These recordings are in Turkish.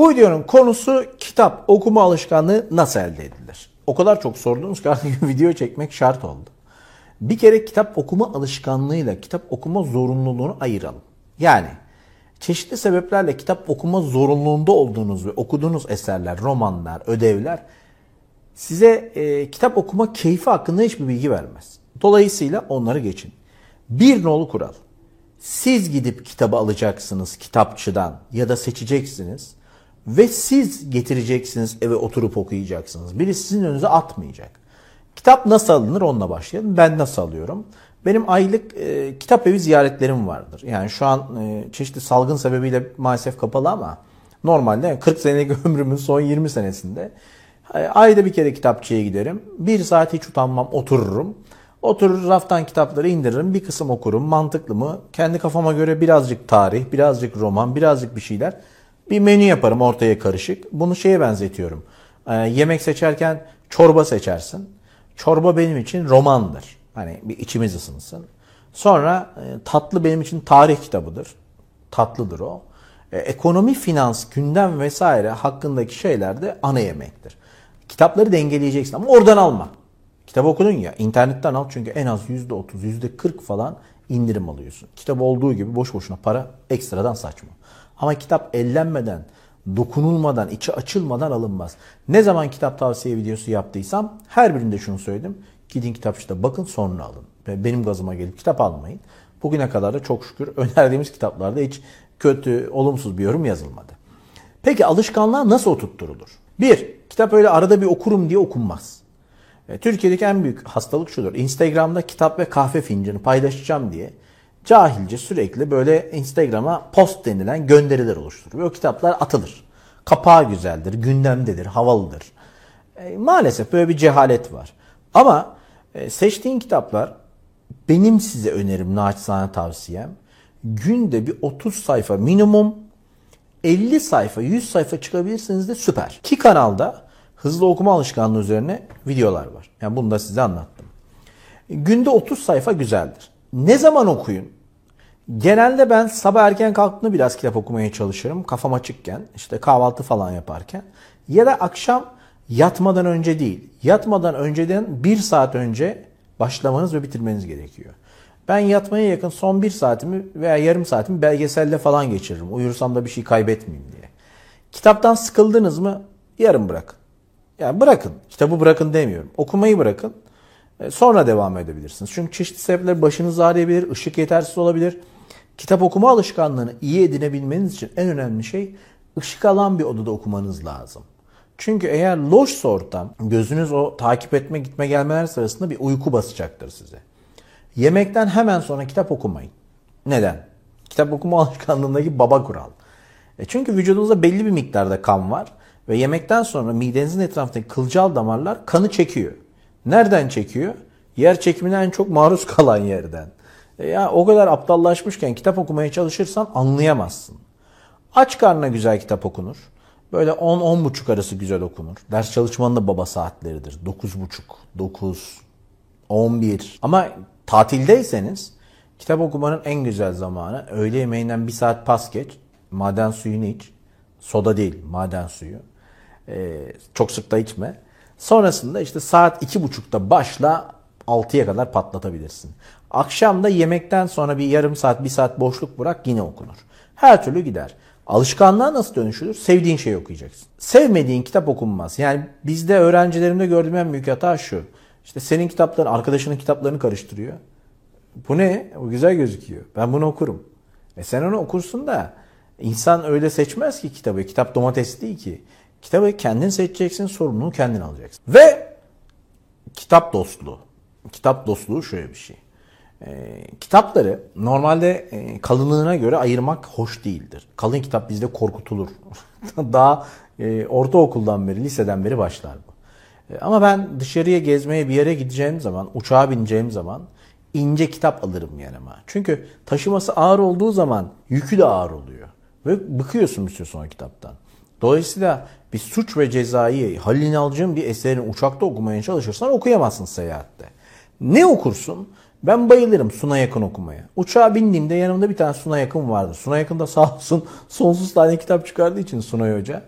Bu videonun konusu kitap okuma alışkanlığı nasıl elde edilir? O kadar çok sordunuz ki artık video çekmek şart oldu. Bir kere kitap okuma alışkanlığıyla kitap okuma zorunluluğunu ayıralım. Yani çeşitli sebeplerle kitap okuma zorunluluğunda olduğunuz ve okuduğunuz eserler, romanlar, ödevler size e, kitap okuma keyfi hakkında hiçbir bilgi vermez. Dolayısıyla onları geçin. Bir nolu kural. Siz gidip kitabı alacaksınız kitapçıdan ya da seçeceksiniz ve siz getireceksiniz eve oturup okuyacaksınız. Biri sizin önünüze atmayacak. Kitap nasıl alınır onunla başlayalım. Ben nasıl alıyorum? Benim aylık e, kitap evi ziyaretlerim vardır. Yani şu an e, çeşitli salgın sebebiyle maalesef kapalı ama normalde 40 senelik ömrümün son 20 senesinde e, ayda bir kere kitapçıya giderim. Bir saat hiç utanmam otururum. Oturur raftan kitapları indiririm. Bir kısım okurum. Mantıklı mı? Kendi kafama göre birazcık tarih, birazcık roman, birazcık bir şeyler. Bir menü yaparım ortaya karışık. Bunu şeye benzetiyorum. Ee, yemek seçerken çorba seçersin. Çorba benim için romandır. Hani bir içimiz ısınsın. Sonra e, tatlı benim için tarih kitabıdır. Tatlıdır o. E, ekonomi, finans, gündem vesaire hakkındaki şeyler de ana yemektir. Kitapları dengeleyeceksin ama oradan alma. Kitap okudun ya internetten al çünkü en az %30, %40 falan indirim alıyorsun. Kitap olduğu gibi boş boşuna para ekstradan saçma. Ama kitap ellenmeden, dokunulmadan, içi açılmadan alınmaz. Ne zaman kitap tavsiye videosu yaptıysam her birinde şunu söyledim. Gidin kitapçıda bakın sonra alın. Benim gazıma gelip kitap almayın. Bugüne kadar da çok şükür önerdiğimiz kitaplarda hiç kötü, olumsuz bir yorum yazılmadı. Peki alışkanlığa nasıl oturtturulur? Bir, kitap öyle arada bir okurum diye okunmaz. E, Türkiye'deki en büyük hastalık şudur. Instagram'da kitap ve kahve fincanı paylaşacağım diye cahilce sürekli böyle Instagram'a post denilen gönderiler oluşturur. Ve o kitaplar atılır. Kapağı güzeldir, gündemdedir, havalıdır. E, maalesef böyle bir cehalet var. Ama e, seçtiğin kitaplar benim size önerim, naçizane tavsiyem. Günde bir 30 sayfa minimum 50 sayfa, 100 sayfa çıkabilirsiniz de süper. Ki kanalda hızlı okuma alışkanlığı üzerine videolar var. Yani bunu da size anlattım. Günde 30 sayfa güzeldir. Ne zaman okuyun? Genelde ben sabah erken kalktığımda biraz kitap okumaya çalışırım. Kafam açıkken, işte kahvaltı falan yaparken. Ya da akşam yatmadan önce değil. Yatmadan önceden bir saat önce başlamanız ve bitirmeniz gerekiyor. Ben yatmaya yakın son bir saatimi veya yarım saatimi belgeselle falan geçiririm. Uyursam da bir şey kaybetmeyeyim diye. Kitaptan sıkıldınız mı yarım bırakın. Yani bırakın. Kitabı bırakın demiyorum. Okumayı bırakın. E, sonra devam edebilirsiniz. Çünkü çeşitli sebepler başınız ağrıyabilir, ışık yetersiz olabilir. Kitap okuma alışkanlığını iyi edinebilmeniz için en önemli şey ışık alan bir odada okumanız lazım. Çünkü eğer loşsa ortam, gözünüz o takip etme gitme gelmeler sırasında bir uyku basacaktır size. Yemekten hemen sonra kitap okumayın. Neden? Kitap okuma alışkanlığındaki baba kural. E çünkü vücudunuzda belli bir miktarda kan var ve yemekten sonra midenizin etrafındaki kılcal damarlar kanı çekiyor. Nereden çekiyor? Yer çekimine en çok maruz kalan yerden. E ya o kadar aptallaşmışken kitap okumaya çalışırsan anlayamazsın. Aç karnına güzel kitap okunur. Böyle 10-10.30 arası güzel okunur. Ders çalışmanın da baba saatleridir. 9.30, 9, 11. Ama tatildeyseniz kitap okumanın en güzel zamanı öğle yemeğinden bir saat pas geç. Maden suyunu iç. Soda değil maden suyu. Ee, çok sık da içme. Sonrasında işte saat iki buçukta başla 6'ya kadar patlatabilirsin. Akşam da yemekten sonra bir yarım saat, bir saat boşluk bırak yine okunur. Her türlü gider. Alışkanlığa nasıl dönüşülür? Sevdiğin şeyi okuyacaksın. Sevmediğin kitap okunmaz. Yani bizde öğrencilerimde gördüğüm en büyük hata şu. İşte senin kitapların, arkadaşının kitaplarını karıştırıyor. Bu ne? O güzel gözüküyor. Ben bunu okurum. E sen onu okursun da insan öyle seçmez ki kitabı. Kitap domates değil ki. Kitabı kendin seçeceksin, sorumluluğu kendin alacaksın. Ve kitap dostluğu. Kitap dostluğu şöyle bir şey. E, kitapları normalde e, kalınlığına göre ayırmak hoş değildir. Kalın kitap bizde korkutulur. Daha e, ortaokuldan beri, liseden beri başlar bu. E, ama ben dışarıya gezmeye bir yere gideceğim zaman, uçağa bineceğim zaman ince kitap alırım yanıma. Çünkü taşıması ağır olduğu zaman yükü de ağır oluyor. Ve bıkıyorsun bir süre sonra kitaptan. Dolayısıyla bir suç ve cezayı Halil İnalcı'nın bir eserini uçakta okumaya çalışırsan okuyamazsın seyahatte. Ne okursun? Ben bayılırım Suna Yakın okumaya. Uçağa bindiğimde yanımda bir tane Suna Yakın vardır. Suna Yakın da sağ olsun sonsuz tane kitap çıkardığı için Sunay Hoca.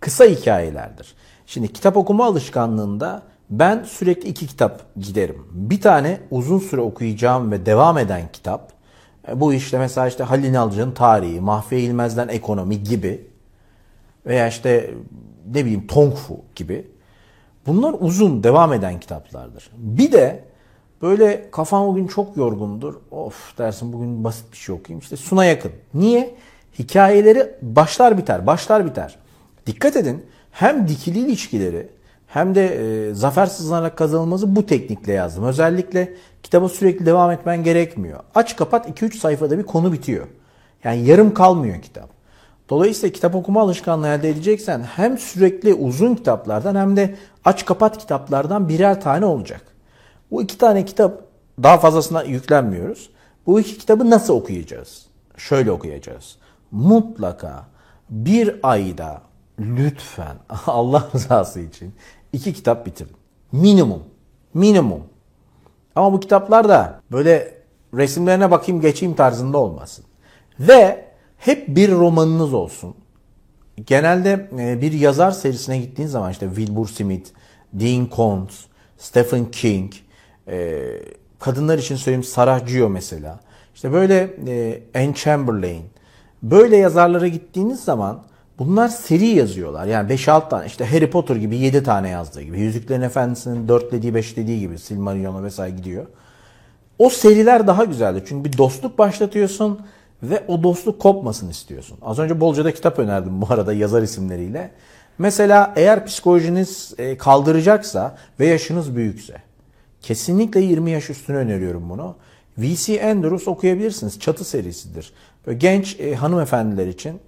Kısa hikayelerdir. Şimdi kitap okuma alışkanlığında ben sürekli iki kitap giderim. Bir tane uzun süre okuyacağım ve devam eden kitap. E, bu işte mesela işte Halil İnalcı'nın tarihi, Mahfiye İlmez'den ekonomi gibi veya işte ne bileyim Tong Fu gibi. Bunlar uzun devam eden kitaplardır. Bir de böyle kafam bugün çok yorgundur. Of dersin bugün basit bir şey okuyayım. İşte Suna yakın. Niye? Hikayeleri başlar biter, başlar biter. Dikkat edin hem dikili ilişkileri hem de e, zafer sızlanarak kazanılması bu teknikle yazdım. Özellikle kitaba sürekli devam etmen gerekmiyor. Aç kapat 2-3 sayfada bir konu bitiyor. Yani yarım kalmıyor kitap. Dolayısıyla kitap okuma alışkanlığı elde edeceksen hem sürekli uzun kitaplardan hem de aç kapat kitaplardan birer tane olacak. Bu iki tane kitap daha fazlasına yüklenmiyoruz. Bu iki kitabı nasıl okuyacağız? Şöyle okuyacağız. Mutlaka bir ayda lütfen Allah rızası için iki kitap bitirin. Minimum. Minimum. Ama bu kitaplar da böyle resimlerine bakayım geçeyim tarzında olmasın. Ve hep bir romanınız olsun. Genelde e, bir yazar serisine gittiğin zaman işte Wilbur Smith, Dean Koontz, Stephen King, e, kadınlar için söyleyeyim Sarah Gio mesela. İşte böyle e, Anne Chamberlain. Böyle yazarlara gittiğiniz zaman bunlar seri yazıyorlar. Yani 5-6 tane işte Harry Potter gibi 7 tane yazdığı gibi. Yüzüklerin Efendisi'nin 4 dediği 5 dediği gibi Silmarillion'a vesaire gidiyor. O seriler daha güzeldi. Çünkü bir dostluk başlatıyorsun ve o dostluk kopmasın istiyorsun. Az önce bolca da kitap önerdim bu arada yazar isimleriyle. Mesela eğer psikolojiniz e, kaldıracaksa ve yaşınız büyükse kesinlikle 20 yaş üstüne öneriyorum bunu. V.C. Andrews okuyabilirsiniz. Çatı serisidir. Böyle genç e, hanımefendiler için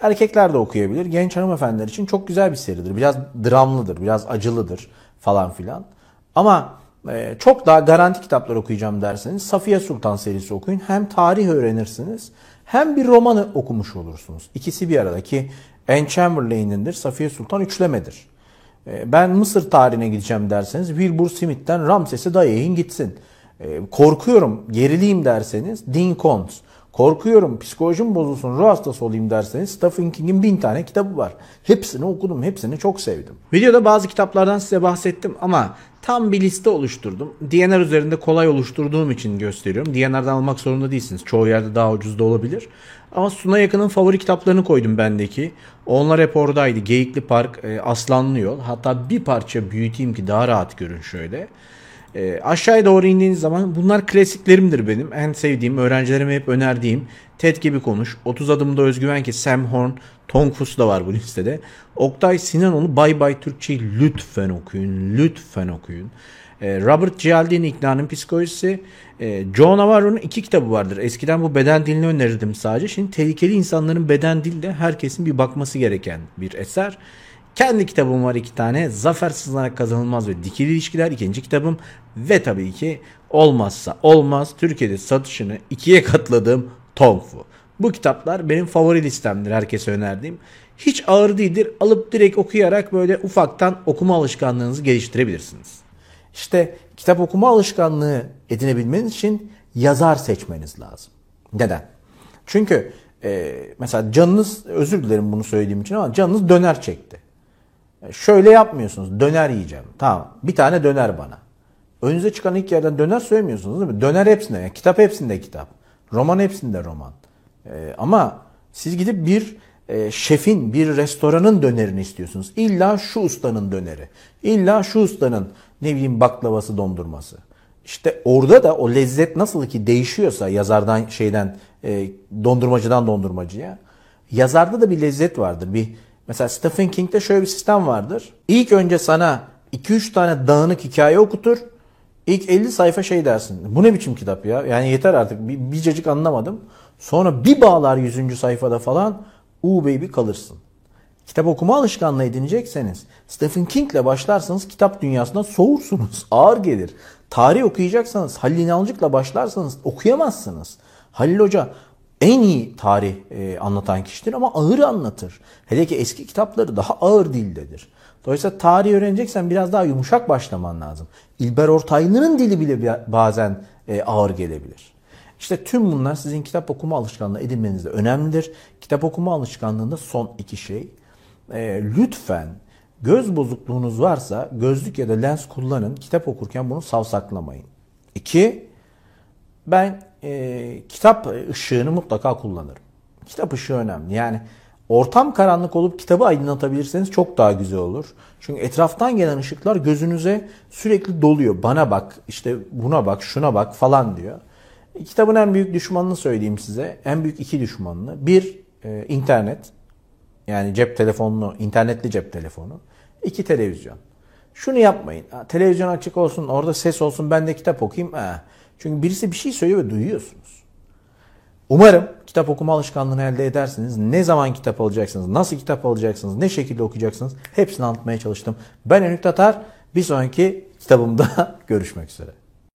erkekler de okuyabilir. Genç hanımefendiler için çok güzel bir seridir. Biraz dramlıdır, biraz acılıdır falan filan. Ama çok daha garanti kitaplar okuyacağım derseniz Safiye Sultan serisi okuyun. Hem tarih öğrenirsiniz hem bir romanı okumuş olursunuz. İkisi bir arada ki Anne Chamberlain'indir. Safiye Sultan üçlemedir. E, ben Mısır tarihine gideceğim derseniz Wilbur Smith'ten Ramses'i dayayın gitsin. E, korkuyorum, geriliyim derseniz Dean Koontz. Korkuyorum, psikolojim bozulsun, ruh hastası olayım derseniz Stephen King'in bin tane kitabı var. Hepsini okudum, hepsini çok sevdim. Videoda bazı kitaplardan size bahsettim ama tam bir liste oluşturdum. DNR üzerinde kolay oluşturduğum için gösteriyorum. DNR'dan almak zorunda değilsiniz. Çoğu yerde daha ucuz da olabilir. Ama Suna Yakın'ın favori kitaplarını koydum bendeki. Onlar hep oradaydı. Geyikli Park, e, Aslanlı Yol. Hatta bir parça büyüteyim ki daha rahat görün şöyle. E, aşağıya doğru indiğiniz zaman bunlar klasiklerimdir benim. En sevdiğim, öğrencilerime hep önerdiğim TED gibi konuş. 30 adımda özgüven ki Sam Horn, Cruise da var bu listede. Oktay Sinanoğlu Bay Bay Türkçe'yi lütfen okuyun. Lütfen okuyun. E, Robert Cialdini İknanın Psikolojisi. E, Joe Navarro'nun iki kitabı vardır. Eskiden bu beden dilini önerirdim sadece. Şimdi tehlikeli insanların beden dilde herkesin bir bakması gereken bir eser. Kendi kitabım var iki tane. Zafer sızlanarak kazanılmaz ve dikili ilişkiler ikinci kitabım. Ve tabii ki olmazsa olmaz Türkiye'de satışını ikiye katladığım Tongfu. Bu kitaplar benim favori listemdir herkese önerdiğim. Hiç ağır değildir. Alıp direkt okuyarak böyle ufaktan okuma alışkanlığınızı geliştirebilirsiniz. İşte kitap okuma alışkanlığı edinebilmeniz için yazar seçmeniz lazım. Neden? Çünkü e, mesela canınız, özür dilerim bunu söylediğim için ama canınız döner çekti. E, şöyle yapmıyorsunuz. Döner yiyeceğim. Tamam. Bir tane döner bana. Önünüze çıkan ilk yerden döner söylemiyorsunuz değil mi? Döner hepsinde. Yani kitap hepsinde kitap. Roman hepsinde roman. E, ama siz gidip bir e, şefin, bir restoranın dönerini istiyorsunuz. İlla şu ustanın döneri. İlla şu ustanın ne bileyim baklavası, dondurması. İşte orada da o lezzet nasıl ki değişiyorsa yazardan şeyden e, dondurmacıdan dondurmacıya yazarda da bir lezzet vardır. Bir mesela Stephen King'de şöyle bir sistem vardır. İlk önce sana 2-3 tane dağınık hikaye okutur. İlk 50 sayfa şey dersin. Bu ne biçim kitap ya? Yani yeter artık. Bir, bir cacık anlamadım. Sonra bir bağlar 100. sayfada falan. Uuu baby kalırsın. Kitap okuma alışkanlığı edinecekseniz Stephen King'le başlarsanız kitap dünyasından soğursunuz. Ağır gelir. Tarih okuyacaksanız Halil İnalcık'la başlarsanız okuyamazsınız. Halil Hoca en iyi tarih e, anlatan kişidir ama ağır anlatır. Hele ki eski kitapları daha ağır dildedir. Dolayısıyla tarih öğreneceksen biraz daha yumuşak başlaman lazım. İlber Ortaylı'nın dili bile bazen e, ağır gelebilir. İşte tüm bunlar sizin kitap okuma alışkanlığı edinmenizde önemlidir. Kitap okuma alışkanlığında son iki şey. E, lütfen göz bozukluğunuz varsa gözlük ya da lens kullanın. Kitap okurken bunu savsaklamayın. İki, ben e, kitap ışığını mutlaka kullanırım. Kitap ışığı önemli. Yani ortam karanlık olup kitabı aydınlatabilirseniz çok daha güzel olur. Çünkü etraftan gelen ışıklar gözünüze sürekli doluyor. Bana bak, işte buna bak, şuna bak falan diyor. Kitabın en büyük düşmanını söyleyeyim size. En büyük iki düşmanını. Bir, e, internet. Yani cep telefonunu, internetli cep telefonu. İki, televizyon. Şunu yapmayın. Televizyon açık olsun, orada ses olsun, ben de kitap okuyayım. Ha. Çünkü birisi bir şey söylüyor ve duyuyorsunuz. Umarım kitap okuma alışkanlığını elde edersiniz. Ne zaman kitap alacaksınız, nasıl kitap alacaksınız, ne şekilde okuyacaksınız hepsini anlatmaya çalıştım. Ben Önük Tatar. Bir sonraki kitabımda görüşmek üzere.